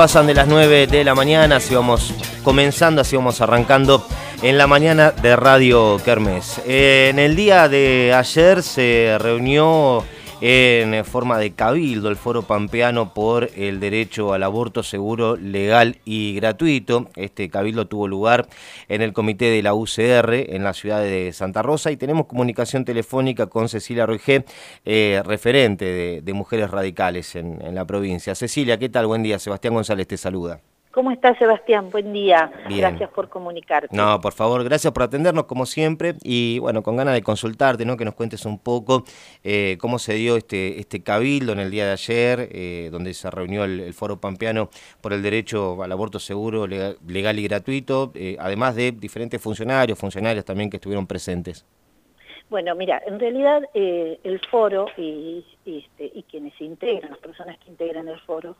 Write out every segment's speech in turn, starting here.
pasan de las 9 de la mañana, así vamos comenzando, así vamos arrancando en la mañana de Radio Kermés. en el día de ayer se reunió en forma de cabildo el Foro Pampeano por el derecho al aborto seguro, legal y gratuito. Este cabildo tuvo lugar en el comité de la UCR en la ciudad de Santa Rosa y tenemos comunicación telefónica con Cecilia Ruigé, eh, referente de, Mujeres Radicales en, en la provincia. Cecilia, ¿qué tal? Buen día. Sebastián González te saluda. ¿Cómo estás, Sebastián? Buen día. Gracias por comunicarte. No, por favor, gracias por atendernos como siempre y bueno, con ganas de consultarte, ¿no? Que nos cuentes un poco eh, cómo se dio este, este cabildo en el día de ayer, eh, donde se reunió el, Foro Pampeano por el derecho al aborto seguro, legal, y gratuito, eh, además de diferentes funcionarios, funcionarias también que estuvieron presentes. Bueno, mira, en realidad el foro y, este, quienes integran, las personas que integran el foro,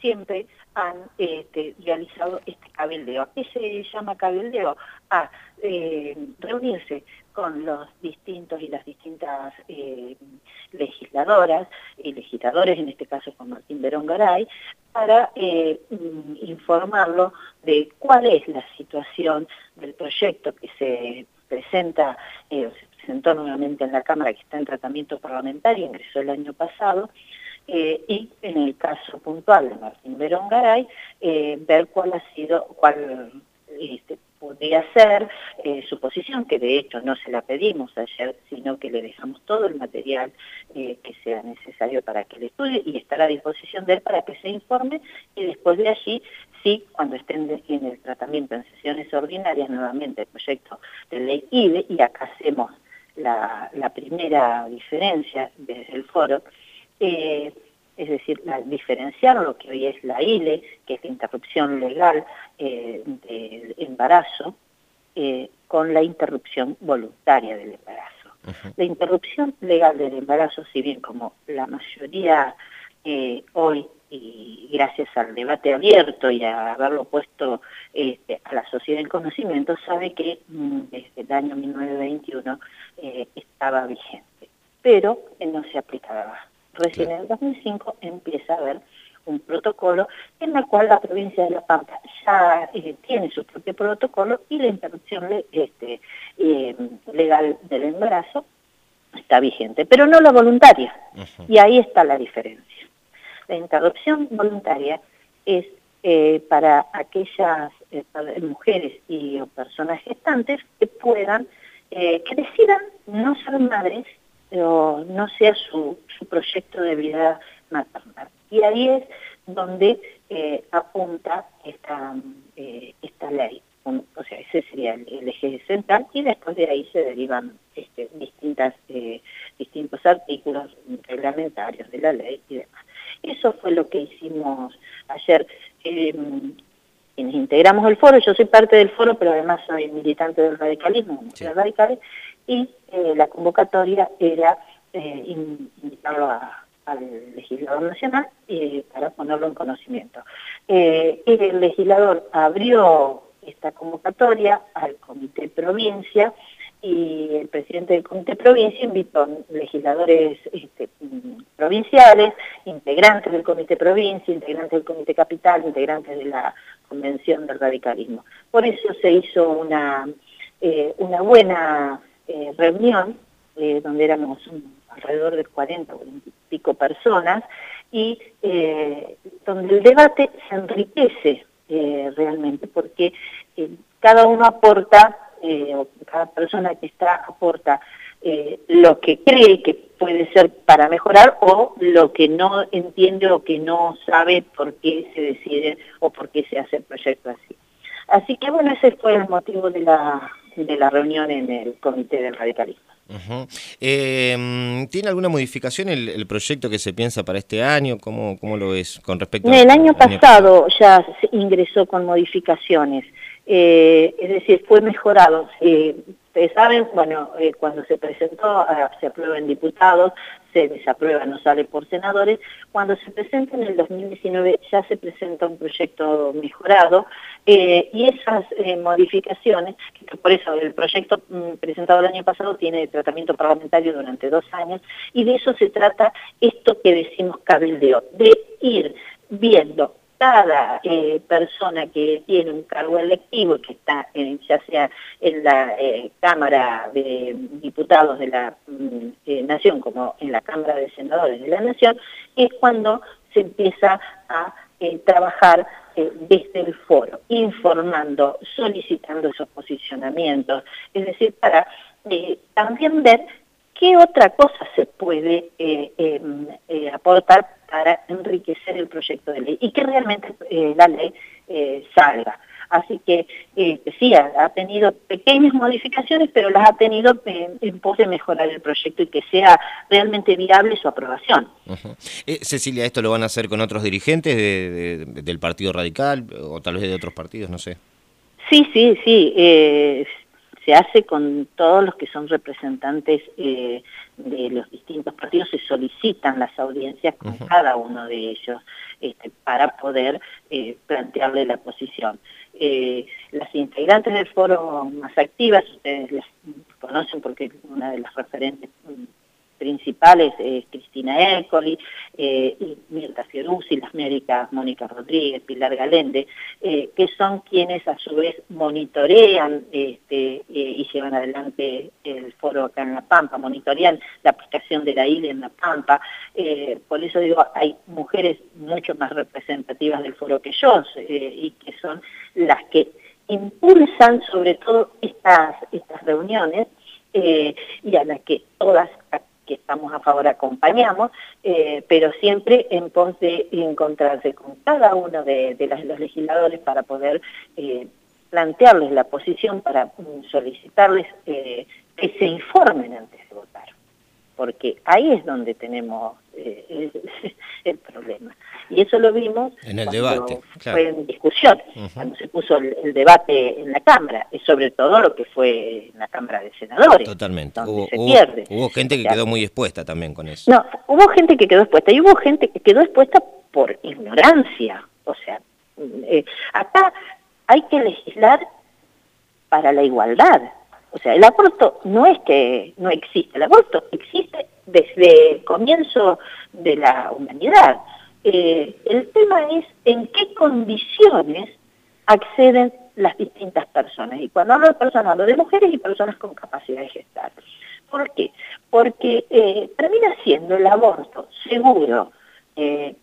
siempre han este, realizado este cabildeo. ¿A qué se llama cabildeo? A eh, reunirse con los distintos y las distintas eh, legisladoras y legisladores, en este caso con Martín Verón Garay, para eh, mm, informarlo de cuál es la situación del proyecto que se presenta, se presentó nuevamente en la Cámara, que está en tratamiento parlamentario, ingresó el año pasado, eh, y en el caso puntual de Martín Verón Garay, eh, ver cuál ha sido, cuál este, podría ser eh, su posición, que de hecho no se la pedimos ayer, sino que le dejamos todo el material que sea necesario para que le estudie y estará a disposición de él para que se informe y después de allí, sí, cuando estén en el tratamiento en sesiones ordinarias, nuevamente el proyecto de ley IDE, y acá hacemos la, la primera diferencia desde el foro, eh, es decir, diferenciar lo que hoy es la ILE, que es la interrupción legal eh, del embarazo, eh, con la interrupción voluntaria del embarazo. La interrupción legal del embarazo, si bien como la mayoría hoy, y gracias al debate abierto y a haberlo puesto este, a la sociedad en conocimiento, sabe que mm, desde el año 1921 estaba vigente, pero no se aplicaba Recién en el 2005 empieza a haber un protocolo en el cual la provincia de La Pampa ya eh, tiene su propio protocolo y la interrupción este, eh, legal del embarazo está vigente, pero no la voluntaria. Y ahí está la diferencia. La interrupción voluntaria es eh, para aquellas mujeres y o personas gestantes que puedan, que decidan no ser madres pero no sea su, proyecto de vida maternal. Y ahí es donde eh, apunta esta, eh, esta ley. O sea, ese sería el, eje central y después de ahí se derivan este, distintas, eh, distintos artículos reglamentarios de la ley y demás. Eso fue lo que hicimos ayer. Em, quienes integramos el foro, yo soy parte del foro, pero además soy militante del radicalismo, radicales, y eh, la convocatoria era eh, invitarlo al legislador nacional eh, para ponerlo en conocimiento. el legislador abrió esta convocatoria al comité provincia y el presidente del comité provincia invitó legisladores este, provinciales, integrantes del comité provincia, integrantes del comité capital, integrantes de la convención del radicalismo. Por eso se hizo una, una buena eh, reunión, eh, donde éramos alrededor de 40 o 20 y pico personas, y eh, donde el debate se enriquece realmente, porque cada uno aporta, o cada persona que está aporta lo que cree que puede ser para mejorar o lo que no entiende o que no sabe por qué se decide o por qué se hace el proyecto así. Así que bueno, ese fue el motivo de la, de la reunión en el Comité del Radicalismo. Em, ¿Tiene alguna modificación el, proyecto que se piensa para este año? ¿Cómo, cómo lo ves con respecto El año pasado ya ingresó con modificaciones, eh, es decir, fue mejorado. Ustedes saben, bueno, eh, cuando se presentó, eh, se aprueba en diputados, se desaprueba, no sale por senadores. Cuando se presenta en el 2019 ya se presenta un proyecto mejorado eh, y esas modificaciones, por eso el proyecto mm, presentado el año pasado tiene tratamiento parlamentario durante dos años y de eso se trata esto que decimos cabildeo, de ir viendo cada eh, persona que tiene un cargo electivo que está ya sea en la eh, Cámara de Diputados de la mm, eh, Nación como en la Cámara de Senadores de la Nación, es cuando se empieza a trabajar desde el foro, informando, solicitando esos posicionamientos, es decir, para también ver qué otra cosa se puede em, aportar para enriquecer el proyecto de ley y que realmente eh, la ley eh, salga. Así que eh, sí, ha, tenido pequeñas modificaciones, pero las ha tenido en, pos de mejorar el proyecto y que sea realmente viable su aprobación. Cecilia, ¿esto lo van a hacer con otros dirigentes del Partido Radical o tal vez de otros partidos? No sé. Sí, sí, sí se hace con todos los que son representantes eh, de los distintos partidos, se solicitan las audiencias con cada uno de ellos este, para poder eh, plantearle la posición. Eh, las integrantes del foro más activas, ustedes las conocen porque una de las referentes principales es Cristina Écoli, eh, Mirta Fiorucci, las médicas Mónica Rodríguez, Pilar Galende, eh, que son quienes a su vez monitorean este, eh, y llevan adelante el foro acá en La Pampa, monitorean la aplicación de la ILE en La Pampa. por eso digo, hay mujeres mucho más representativas del foro que yo y que son las que impulsan sobre todo estas, estas reuniones y a las que todas que estamos a favor acompañamos, eh, pero siempre en pos de encontrarse con cada uno de, los legisladores para poder eh, plantearles la posición, para solicitarles eh, que se informen antes porque ahí es donde tenemos el problema. Y eso lo vimos en el debate, fue en discusión, cuando se puso el, debate en la Cámara, y sobre todo lo que fue en la Cámara de Senadores. Totalmente. Hubo, se pierde. hubo gente que quedó muy expuesta también con eso. No, hubo gente que quedó expuesta, y hubo gente que quedó expuesta por ignorancia. O sea, eh, acá hay que legislar para la igualdad. O sea, el aborto no es que no existe, el aborto existe desde el comienzo de la humanidad. Eh, el tema es en qué condiciones acceden las distintas personas. Y cuando hablo de personas, hablo de mujeres y personas con capacidad de gestar. ¿Por qué? Porque eh, termina siendo el aborto seguro eh,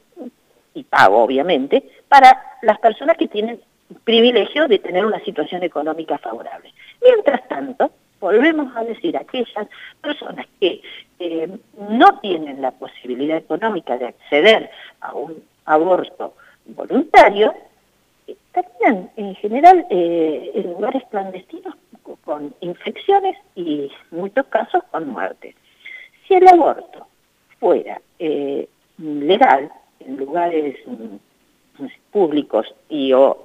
y pago, obviamente, para las personas que tienen privilegio de tener una situación económica favorable. Mientras tanto, volvemos a decir, aquellas personas que eh, no tienen la posibilidad económica de acceder a un aborto voluntario, eh, terminan en general eh, en lugares clandestinos con infecciones y en muchos casos con muerte. Si el aborto fuera legal en lugares mm, públicos y o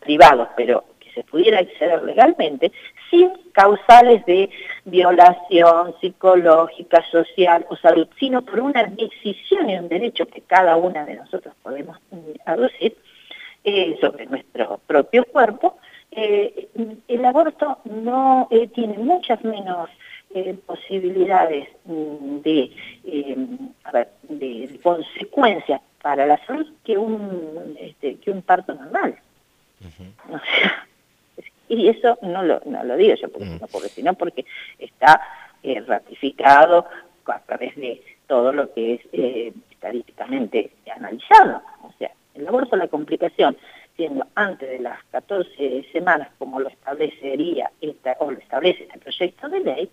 privados, pero se pudiera acceder legalmente sin causales de violación psicológica, social o salud, sino por una decisión y un derecho que cada una de nosotros podemos aducir eh, sobre nuestro propio cuerpo, eh, el aborto no eh, tiene muchas menos posibilidades mm, de, consecuencias para la salud que un, este, que un parto normal. O sea, y eso no lo, no lo digo yo porque, porque, sino porque está eh, ratificado a través de todo lo que es eh, estadísticamente analizado. O sea, el aborto, la complicación, siendo antes de las 14 semanas, como lo establecería esta, o lo establece este proyecto de ley,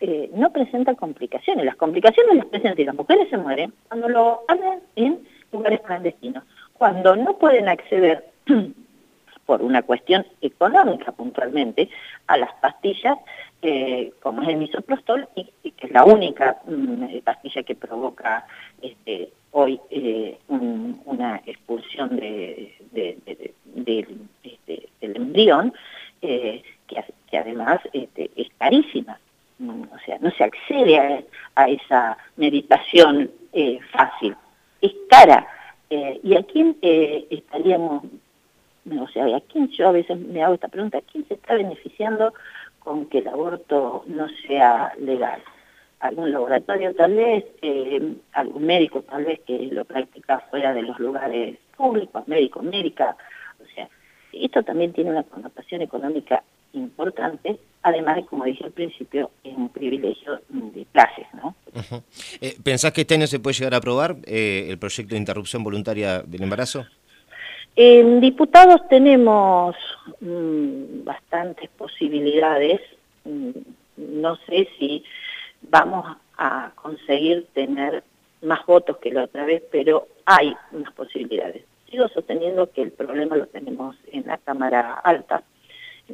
eh, no presenta complicaciones. Las complicaciones las presentan y las mujeres se mueren cuando lo hacen en lugares clandestinos. Cuando no pueden acceder por una cuestión económica puntualmente, a las pastillas eh, como es el misoprostol y, que es la única mm, pastilla que provoca este, hoy eh, una expulsión este, del embrión, eh, que, además este, es carísima. O sea, no se accede a, esa meditación fácil, es cara. ¿Y a quién estaríamos o sea, ¿a quién yo a veces me hago esta pregunta? ¿Quién se está beneficiando con que el aborto no sea legal? algún laboratorio tal vez, eh, algún médico tal vez que lo practica fuera de los lugares públicos, médico, médica, o sea, esto también tiene una connotación económica importante, además de, como dije al principio, es un privilegio de clases, ¿no? Eh, ¿Pensás que este año se puede llegar a aprobar eh, el proyecto de interrupción voluntaria del embarazo? En diputados tenemos mm, bastantes posibilidades, mm, no sé si vamos a conseguir tener más votos que la otra vez, pero hay unas posibilidades. Sigo sosteniendo que el problema lo tenemos en la Cámara Alta,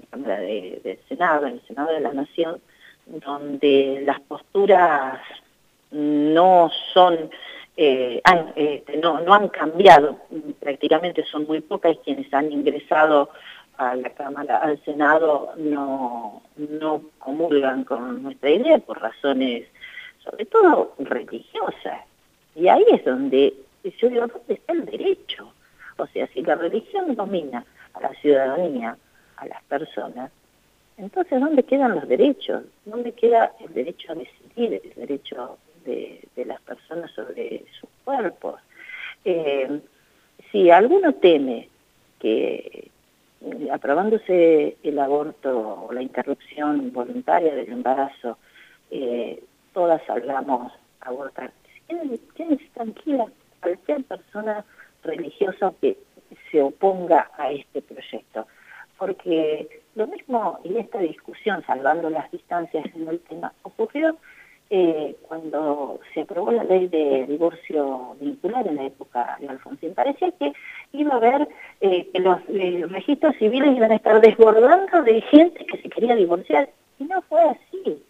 Cámara de, del Senado, en el Senado de la Nación, donde las posturas no son, eh, han, este, no, no han cambiado, prácticamente son muy pocas quienes han ingresado a la Cámara, al Senado, no, no comulgan con nuestra idea por razones, sobre todo religiosas. Y ahí es donde yo digo, ¿dónde está el derecho? O sea, si la religión domina a la ciudadanía, a las personas, entonces ¿dónde quedan los derechos? ¿Dónde queda el derecho a decidir, el derecho de, las personas sobre sus cuerpos? Eh, si alguno teme que eh, aprobándose el aborto o la interrupción voluntaria del embarazo, eh, todas salgamos a abortar, quédense tranquila, cualquier persona religiosa que se oponga a este proyecto. Porque lo mismo en esta discusión, salvando las distancias en el tema, ocurrió eh, cuando se aprobó la ley de divorcio vincular en la época de Alfonsín. Parecía que iba a haber eh, que los eh, registros civiles iban a estar desbordando de gente que se quería divorciar. Y no fue así.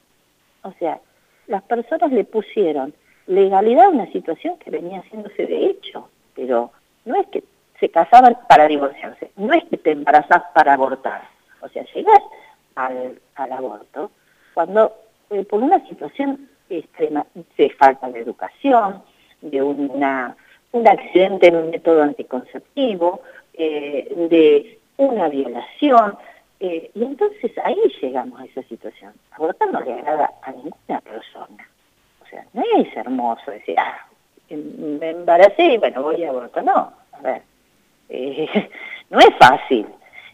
O sea, las personas le pusieron legalidad a una situación que venía haciéndose de hecho, pero no es que se casaban para divorciarse, no es que te embarazas para abortar. O sea, llegar al, al aborto cuando eh, por una situación extrema de falta de educación, de una, un accidente en un método anticonceptivo, eh, de una violación, eh, y entonces ahí llegamos a esa situación. Abortar no le agrada a ninguna persona. O sea, no es hermoso decir, ah, me embaracé y bueno, voy a abortar. No, a ver, no es fácil.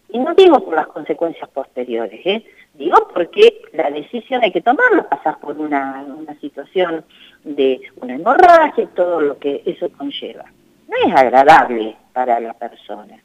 Y no digo por las consecuencias posteriores, ¿eh? digo porque la decisión hay que tomarla, pasar por una, una situación de una hemorragia y todo lo que eso conlleva. No es agradable para la persona,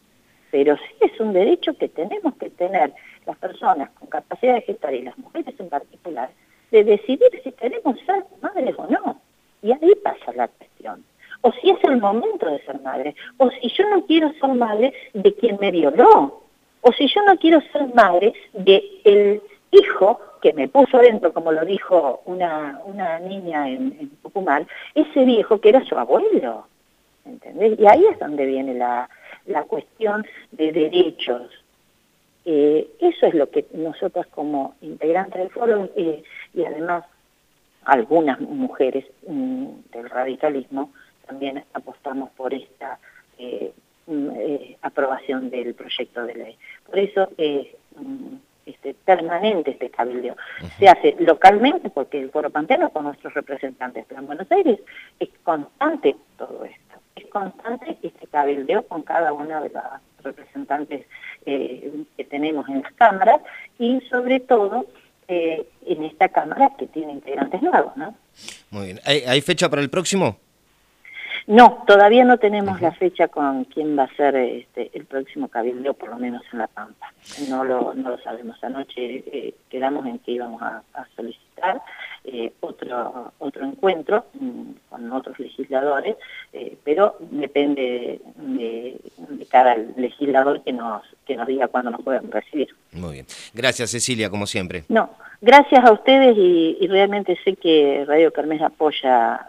pero sí es un derecho que tenemos que tener las personas con capacidad de gestar y las mujeres en particular, de decidir si queremos ser madres o no. Y ahí pasa la cuestión. O si es el momento de ser madre, o si yo no quiero ser madre de quien me violó, o si yo no quiero ser madre de el hijo que me puso dentro, como lo dijo una, una niña en, en Tucumán, ese viejo que era su abuelo. ¿Entendés? Y ahí es donde viene la, la cuestión de derechos. Eh, eso es lo que nosotras como integrantes del foro eh, y además algunas mujeres mm, del radicalismo también apostamos por esta eh, mm, aprobación del proyecto de ley. Por eso es mm, este, permanente este cabildeo. Se hace localmente porque el Foro Pantano con nuestros representantes, pero en Buenos Aires es constante todo esto. Es constante este cabildeo con cada una de las representantes eh, que tenemos en las cámaras y sobre todo eh, en esta cámara que tiene integrantes nuevos. ¿no? Muy bien. ¿Hay fecha para el próximo? No, todavía no tenemos la fecha con quién va a ser este, el próximo cabildo, por lo menos en La Pampa. No lo, no lo sabemos. Anoche eh, quedamos en que íbamos a, solicitar eh, otro, otro encuentro mm, con otros legisladores, eh, pero depende de, de, cada legislador que nos, que nos diga cuándo nos pueden recibir. Muy bien. Gracias, Cecilia, como siempre. No, gracias a ustedes y, realmente sé que Radio Carmes apoya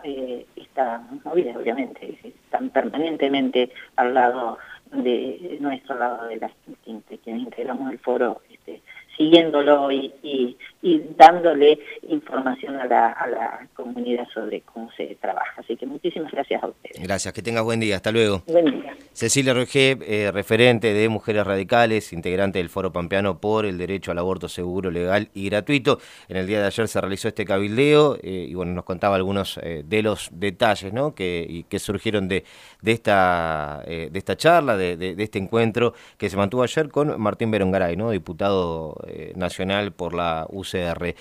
obviamente, están permanentemente al lado de nuestro lado de las que integramos el foro, este, siguiéndolo y, dándole información a la, comunidad sobre cómo se trabaja. Así que muchísimas gracias a ustedes. Gracias, que tengas buen día. Hasta luego. Buen día. Cecilia Roger, eh, referente de Mujeres Radicales, integrante del Foro Pampeano por el derecho al aborto seguro, legal y gratuito. En el día de ayer se realizó este cabildeo eh, y bueno, nos contaba algunos eh, de los detalles ¿no? que, que surgieron de, de, esta, de esta charla, de, de, este encuentro que se mantuvo ayer con Martín Berongaray, ¿no? diputado nacional por la UCR.